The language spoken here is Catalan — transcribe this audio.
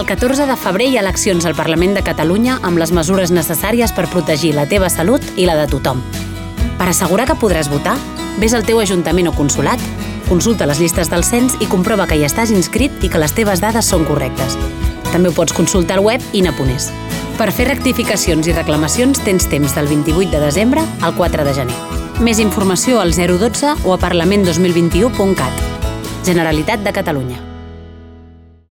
El 14 de febrer hi ha eleccions al Parlament de Catalunya amb les mesures necessàries per protegir la teva salut i la de tothom. Per assegurar que podràs votar, vés al teu ajuntament o consulat, consulta les llistes del cens i comprova que hi estàs inscrit i que les teves dades són correctes. També ho pots consultar al web INAPONES. Per fer rectificacions i reclamacions tens temps del 28 de desembre al 4 de gener. Més informació al 012 o a parlament2021.cat. Generalitat de Catalunya.